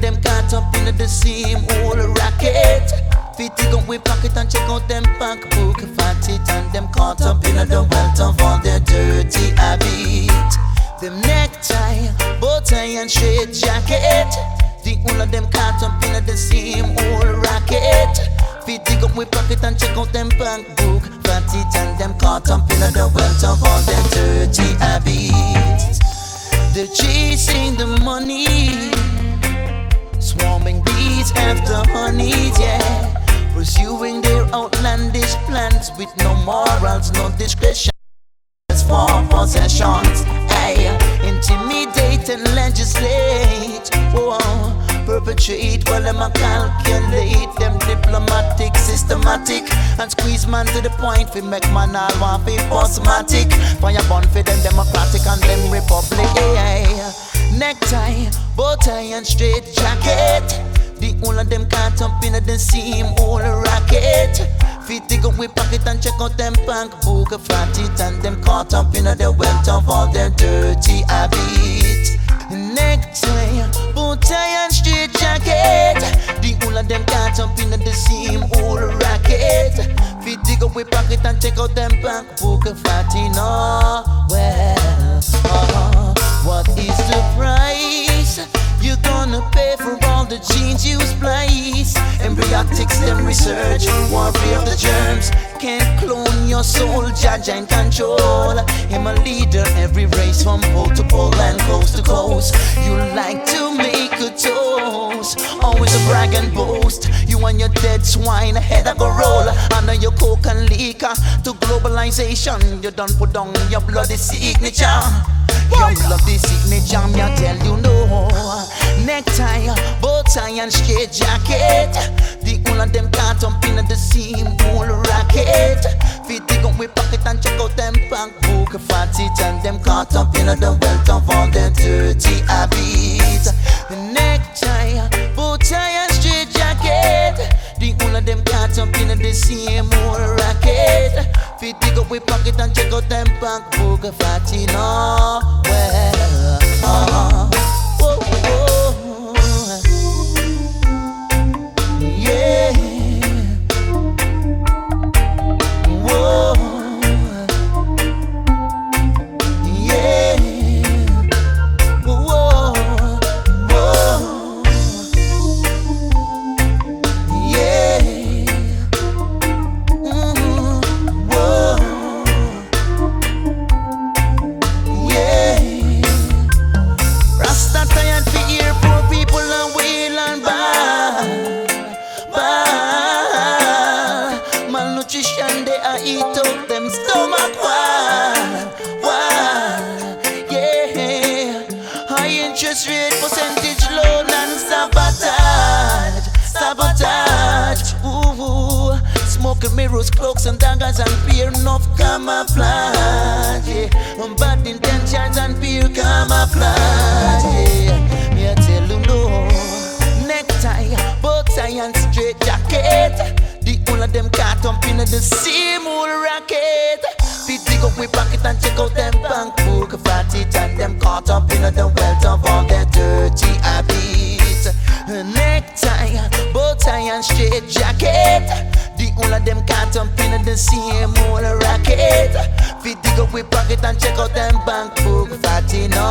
of them caught up in the same old racket. Dig up with pocket and check out them bank book. Fat it and them caught up in the wealth of all their dirty habits. Them necktie, bow tie and straight jacket. The whole of them caught up in the same old racket. Dig up with pocket and check out them bank book. Fat it and them caught up in the wealth of all their dirty habits. They're chasing the money, swarming bees after honeys, yeah. Pursuing their outlandish plans with no morals, no discretion. For possessions, hey, intimidate and legislate, perpetrate while them a calculate them diplomatic, systematic, and squeeze man to the point we make man all want be postmatic. Fire burn for them democratic and them republic, necktie, bow tie and straight jacket. The whole of them caught up in the same old racket. Fit dig up with pocket and check out them bank book fat it and them caught up in the wealth of all their dirty habits. Necktie, bow the same old racket. Fit dig up with pocket and check out them bank book fat it. Oh, well, uh, what is the price? You're gonna pay for all the genes you splice. Embryonics, them research, warfare of the germs. Can't clone your soul, judge and control. Him a leader, every race from pole to pole and coast to coast. You like to make a toast, brag and boast. You and your dead swine, head I go roll. Under your coke and liquor to globalization. You done put down your bloody signature. Your bloody signature, me I tell you no. Necktie, bow tie and straight jacket. The whole of them caught up in the same old racket. Fit dig up with pocket and check out them bank book. Fat it and them up in the Fit dig up with pocket and check out them bank book. Fat it, no, Malnutrition they a eat up them stomach wall, wall. Yeah, high interest rate, percentage loan and sabotage, sabotage. Ooh, smoking mirrors, cloaks and daggers and fear enough camouflage. Yeah, bad intentions and fear camouflage. jump in the same old racket. We dig up we pocket and check out them bank book fatty and them caught up in the wealth of all their dirty habits. Necktie, bow tie and straight jacket. The all of them caught up in the same old racket. We dig up we pocket and check out them bank book fatty. No